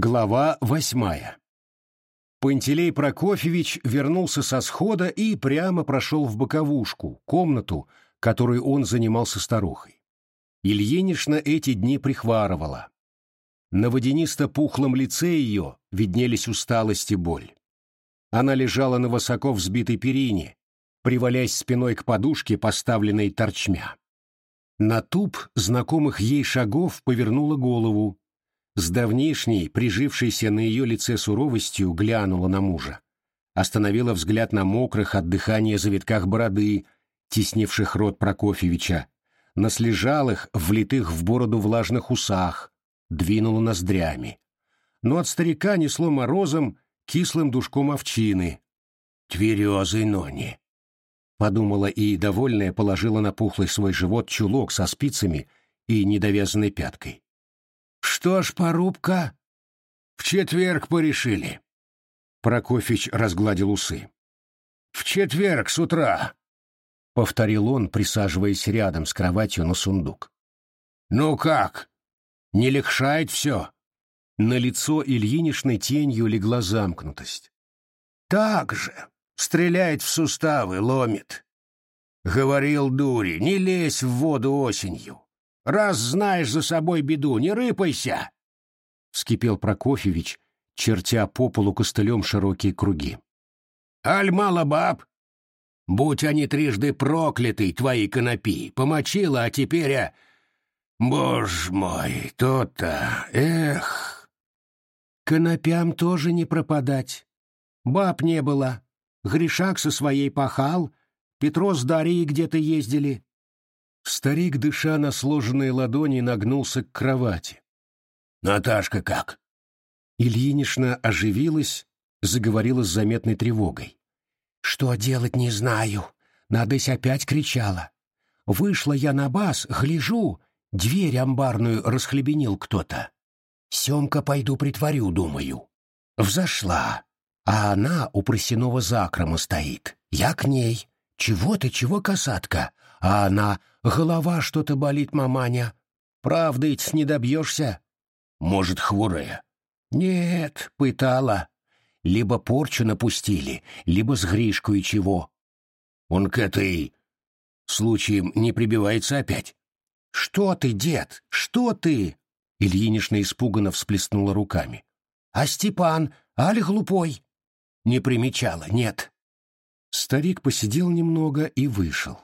Глава восьмая. Пантелей Прокофьевич вернулся со схода и прямо прошел в боковушку, комнату, которую он занимал со старухой. Ильинична эти дни прихварывала. На водянисто-пухлом лице ее виднелись усталость и боль. Она лежала на высоко взбитой перине, привалясь спиной к подушке, поставленной торчмя. На туп знакомых ей шагов повернула голову, с давнишней, прижившейся на ее лице суровостью, глянула на мужа. Остановила взгляд на мокрых от дыхания завитках бороды, теснивших рот Прокофьевича, на слежалых, влитых в бороду влажных усах, двинула ноздрями. Но от старика несло морозом, кислым душком овчины. «Тверезый Нони!» Подумала и, довольная, положила на пухлый свой живот чулок со спицами и недовязанной пяткой. Что ж, порубка? В четверг порешили. Прокофьевич разгладил усы. В четверг с утра, повторил он, присаживаясь рядом с кроватью на сундук. Ну как? Не легшает все? На лицо Ильинишной тенью легла замкнутость. Так же. Стреляет в суставы, ломит. Говорил дури, не лезь в воду осенью. Раз знаешь за собой беду, не рыпайся!» — вскипел Прокофьевич, чертя по полу костылем широкие круги. «Аль мало баб! Будь они трижды прокляты, твои конопи! Помочила, а теперь... А... Боже мой, то-то... Эх!» «Конопям тоже не пропадать. Баб не было. Гришак со своей пахал, Петро с Дарьей где-то ездили. Старик, дыша на сложенные ладони, нагнулся к кровати. «Наташка как?» Ильинична оживилась, заговорила с заметной тревогой. «Что делать, не знаю. Надысь опять кричала. Вышла я на бас, гляжу, дверь амбарную расхлебенил кто-то. Семка пойду притворю, думаю. Взошла, а она у просяного закрома стоит. Я к ней. Чего ты, чего, касатка? А она Голова что-то болит, маманя. Правда ведь не добьешься. Может, хворая? Нет, пытала. Либо порчу напустили, либо с Гришкой чего. Он к этой... случаем не прибивается опять? Что ты, дед, что ты? Ильинична испуганно всплеснула руками. А Степан, али глупой? Не примечала, нет. Старик посидел немного и вышел.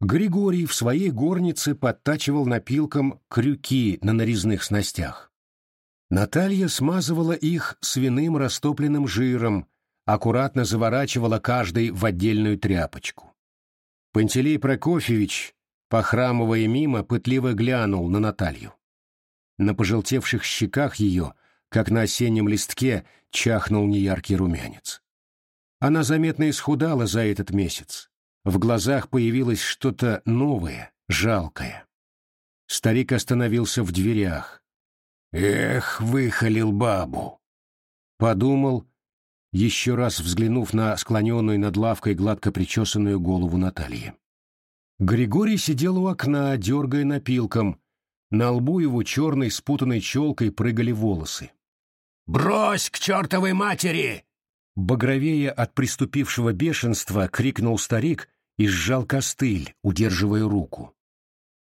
Григорий в своей горнице подтачивал напилком крюки на нарезных снастях. Наталья смазывала их свиным растопленным жиром, аккуратно заворачивала каждый в отдельную тряпочку. Пантелей Прокофьевич, похрамывая мимо, пытливо глянул на Наталью. На пожелтевших щеках ее, как на осеннем листке, чахнул неяркий румянец. Она заметно исхудала за этот месяц в глазах появилось что-то новое, жалкое. Старик остановился в дверях. «Эх, выхалил бабу!» Подумал, еще раз взглянув на склоненную над лавкой гладко причесанную голову Натальи. Григорий сидел у окна, дергая напилком. На лбу его черной спутанной челкой прыгали волосы. «Брось к чертовой матери!» Багровея от приступившего бешенства, крикнул старик и сжал костыль, удерживая руку.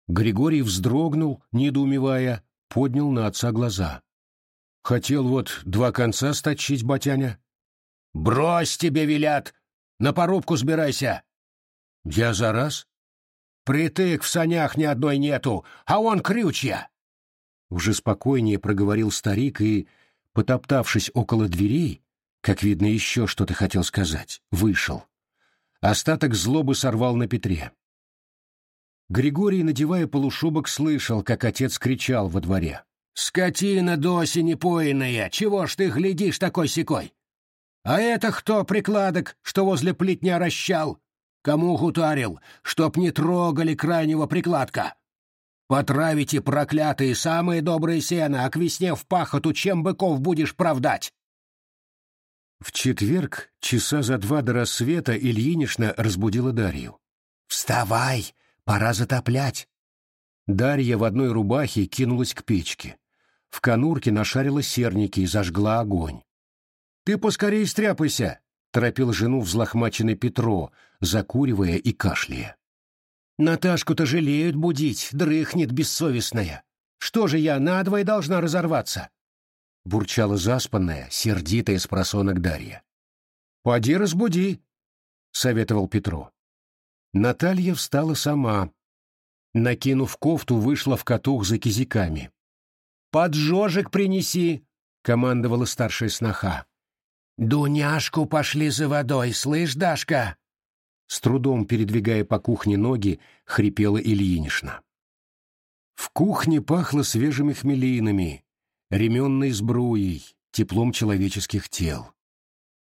Григорий вздрогнул, недоумевая, поднял на отца глаза. «Хотел вот два конца сточить, батяня?» «Брось тебе, велят! На порубку сбирайся!» «Я за раз?» «Притык в санях ни одной нету, а он крючья!» Уже спокойнее проговорил старик и, потоптавшись около дверей, как видно, еще что-то хотел сказать. Вышел. Остаток злобы сорвал на Петре. Григорий, надевая полушубок, слышал, как отец кричал во дворе. «Скотина до осени поиная! Чего ж ты глядишь такой-сякой? А это кто прикладок, что возле плетня расщал? Кому гутарил, чтоб не трогали крайнего прикладка? Потравите, проклятые, самые добрые сена, а к весне в пахоту чем быков будешь правдать? В четверг, часа за два до рассвета, Ильинична разбудила Дарью. «Вставай! Пора затоплять!» Дарья в одной рубахе кинулась к печке. в конурке нашарила серники и зажгла огонь. «Ты поскорей стряпайся!» — торопил жену взлохмаченный Петро, закуривая и кашляя. «Наташку-то жалеют будить, дрыхнет бессовестная. Что же я надвое должна разорваться?» — бурчала заспанная, сердитая с просонок Дарья. «Поди разбуди», — советовал Петро. Наталья встала сама. Накинув кофту, вышла в катух за кизиками. «Поджожек принеси!» — командовала старшая сноха. «Дуняшку пошли за водой, слышь, Дашка?» С трудом передвигая по кухне ноги, хрипела Ильинишна. В кухне пахло свежими хмелинами, ременной сбруей, теплом человеческих тел.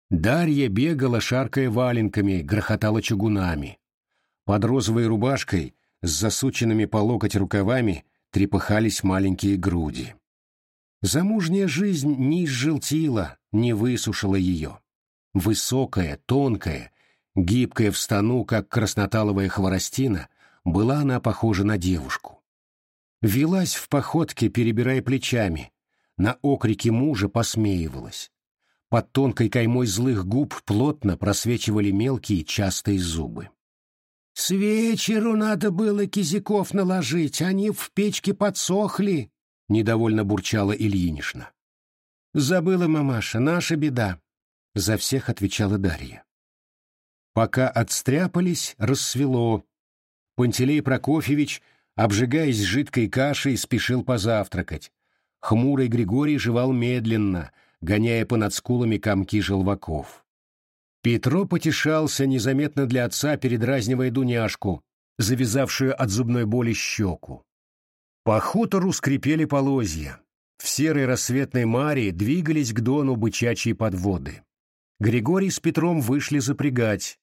Дарья бегала, шаркая валенками, грохотала чугунами. Под розовой рубашкой с засученными по локоть рукавами трепыхались маленькие груди. Замужняя жизнь не изжелтила, не высушила ее. Высокая, тонкая, гибкая в стану, как красноталовая хворостина, была она похожа на девушку. Велась в походке, перебирая плечами, на окрики мужа посмеивалась. Под тонкой каймой злых губ плотно просвечивали мелкие частые зубы. «С вечеру надо было кизиков наложить, они в печке подсохли», — недовольно бурчала Ильинишна. «Забыла мамаша, наша беда», — за всех отвечала Дарья. Пока отстряпались, рассвело. Пантелей Прокофьевич, обжигаясь жидкой кашей, спешил позавтракать. Хмурый Григорий жевал медленно, гоняя понад скулами комки желваков. Петро потешался незаметно для отца, передразнивая Дуняшку, завязавшую от зубной боли щеку. По хутору скрипели полозья. В серой рассветной маре двигались к дону бычачьи подводы. Григорий с Петром вышли запрягать.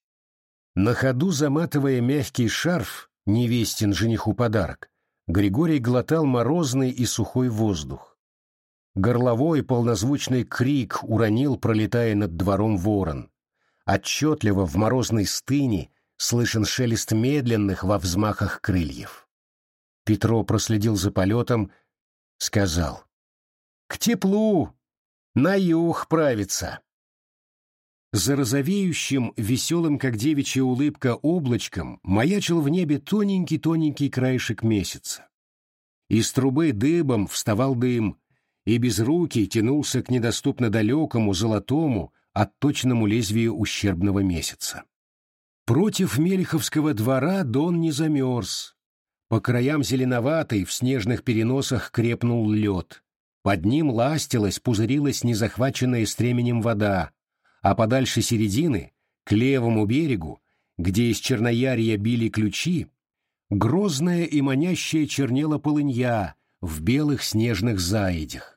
На ходу заматывая мягкий шарф, невестин жениху подарок, Григорий глотал морозный и сухой воздух. Горловой полнозвучный крик уронил, пролетая над двором ворон. Отчетливо в морозной стыне слышен шелест медленных во взмахах крыльев. Петро проследил за полетом, сказал. «К теплу! На юг правится!» За розовеющим, веселым, как девичья улыбка, облачком маячил в небе тоненький-тоненький краешек месяца. Из трубы дыбом вставал дым, и без руки тянулся к недоступно далекому, золотому, отточенному лезвию ущербного месяца. Против Мелиховского двора Дон не замерз, по краям зеленоватой в снежных переносах крепнул лед. Под ним ластилась, пузырилась незахваченная стременем вода, а подальше середины, к левому берегу, где из черноярья били ключи, грозная и манящая чернела полынья в белых снежных заедях.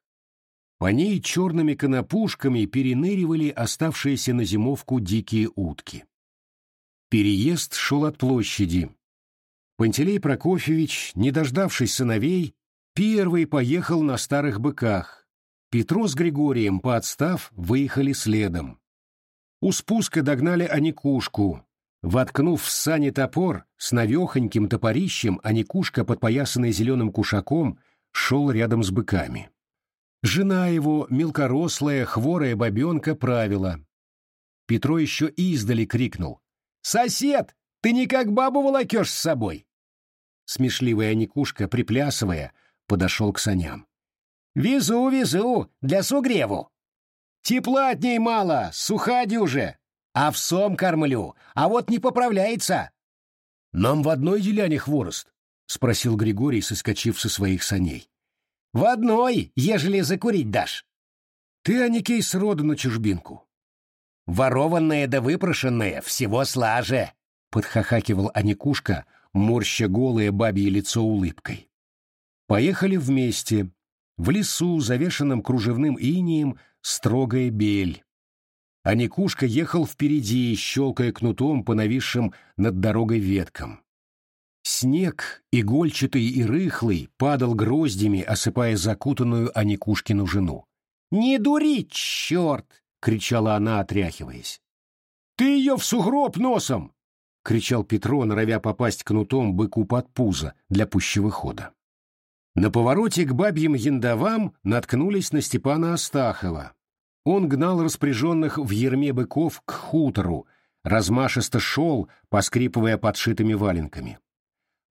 По ней черными конопушками переныривали оставшиеся на зимовку дикие утки. Переезд шел от площади, Пантелей Прокофьевич, не дождавшись сыновей, первый поехал на старых быках. Петро с Григорием, поотстав, выехали следом. У спуска догнали Аникушку. Воткнув в сани топор, с навехоньким топорищем Аникушка, подпоясанный зеленым кушаком, шел рядом с быками. Жена его, мелкорослая, хворая бабенка, правила. Петро еще издали крикнул. «Сосед, ты никак бабу волокешь с собой!» Смешливая Никушка, приплясывая, подошел к саням. «Везу, везу, для сугреву. Тепла от ней мало, суха дюже. Овсом кормлю, а вот не поправляется». «Нам в одной деляне хворост?» — спросил Григорий, соскочив со своих саней. «В одной, ежели закурить дашь». «Ты, Аникей, сроду на чужбинку». «Ворованное да выпрошенное всего слаже», — подхахакивал Аникушка, — морща голое бабье лицо улыбкой. Поехали вместе. В лесу, завешенном кружевным инием, строгая бель. А Никушка ехал впереди, щелкая кнутом по нависшим над дорогой веткам. Снег, игольчатый и рыхлый, падал гроздями, осыпая закутанную Аникушкину жену. «Не дури, черт!» — кричала она, отряхиваясь. «Ты ее в сугроб носом!» — кричал Петро, норовя попасть кнутом быку под пузо для пущего хода. На повороте к бабьим яндовам наткнулись на Степана Астахова. Он гнал распряженных в ерме быков к хутору, размашисто шел, поскрипывая подшитыми валенками.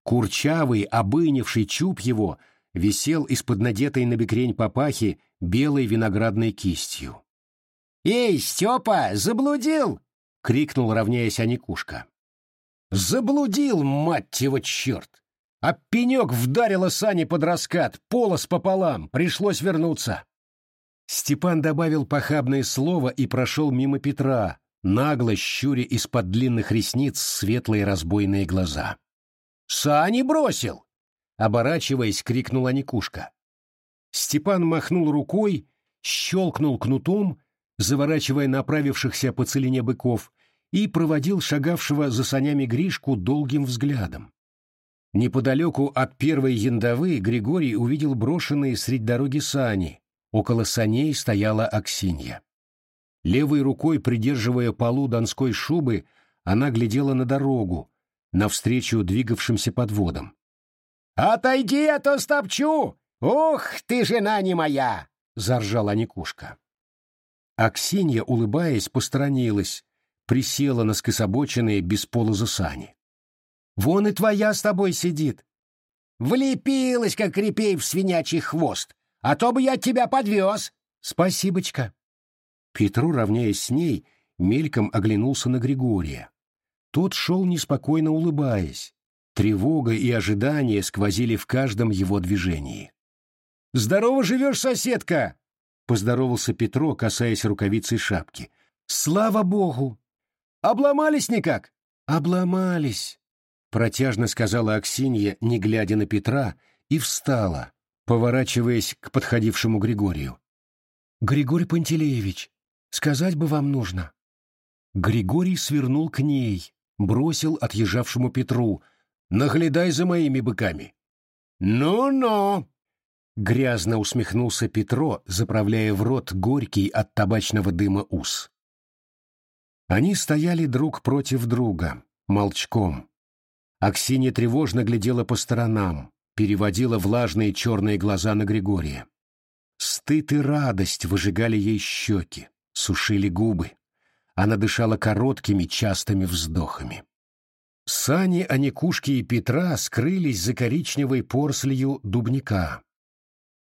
Курчавый, обынивший чуб его висел из-под надетой на бекрень папахи белой виноградной кистью. «Эй, Степа, заблудил!» — крикнул, равняясь Аникушка. «Заблудил, мать его, черт! А пенек вдарила сани под раскат, полос пополам, пришлось вернуться!» Степан добавил похабное слово и прошел мимо Петра, нагло щуря из-под длинных ресниц светлые разбойные глаза. «Сани бросил!» — оборачиваясь, крикнула Никушка. Степан махнул рукой, щелкнул кнутом, заворачивая направившихся по целине быков, и проводил шагавшего за санями Гришку долгим взглядом. Неподалеку от первой яндовы Григорий увидел брошенные средь дороги сани. Около саней стояла Аксинья. Левой рукой, придерживая полу донской шубы, она глядела на дорогу, навстречу двигавшимся подводам. «Отойди, а то стопчу! Ух, ты жена не моя!» — заржала Никушка. Аксинья, улыбаясь, посторонилась, присела на скособоченные без полоза сани. «Вон и твоя с тобой сидит. Влепилась, как репей в свинячий хвост, а то бы я тебя подвез. Спасибочка». Петру, равняясь с ней, мельком оглянулся на Григория. Тот шел неспокойно улыбаясь. Тревога и ожидание сквозили в каждом его движении. «Здорово живешь, соседка!» — поздоровался Петро, касаясь рукавицей шапки. «Слава богу! Обломались никак?» «Обломались!» — протяжно сказала Аксинья, не глядя на Петра, и встала, поворачиваясь к подходившему Григорию. «Григорий Пантелеевич, сказать бы вам нужно». Григорий свернул к ней, бросил отъезжавшему Петру. «Наглядай за моими быками». «Ну-ну!» Грязно усмехнулся Петро, заправляя в рот горький от табачного дыма ус. Они стояли друг против друга, молчком. Аксинья тревожно глядела по сторонам, переводила влажные черные глаза на Григория. Стыд и радость выжигали ей щеки, сушили губы. Она дышала короткими, частыми вздохами. Сани Аникушки и Петра скрылись за коричневой порслью дубника.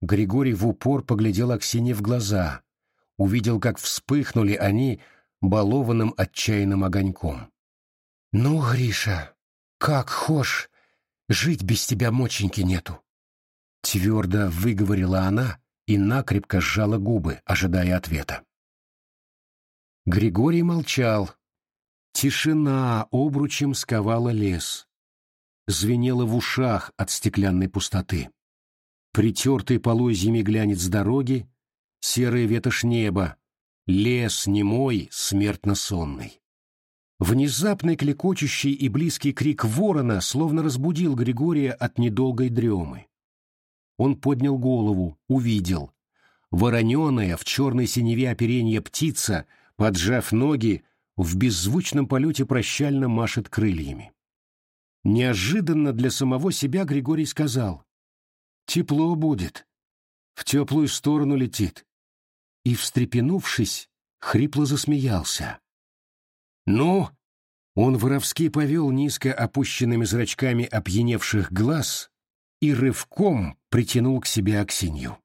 Григорий в упор поглядел Аксине в глаза, увидел, как вспыхнули они балованным отчаянным огоньком. «Ну, Гриша, как хошь, жить без тебя моченьки нету!» Твердо выговорила она и накрепко сжала губы, ожидая ответа. Григорий молчал. Тишина обручем сковала лес. Звенела в ушах от стеклянной пустоты. Притертый полозьями глянец дороги, серая ветошь неба, лес немой, смертно сонный. Внезапный клекочущий и близкий крик ворона словно разбудил Григория от недолгой дремы. Он поднял голову, увидел. Вороненая в черной синеве оперенья птица — поджав ноги, в беззвучном полете прощально машет крыльями. Неожиданно для самого себя Григорий сказал «Тепло будет, в теплую сторону летит». И, встрепенувшись, хрипло засмеялся. «Ну?» Он воровски повел низко опущенными зрачками опьяневших глаз и рывком притянул к себе Аксинью.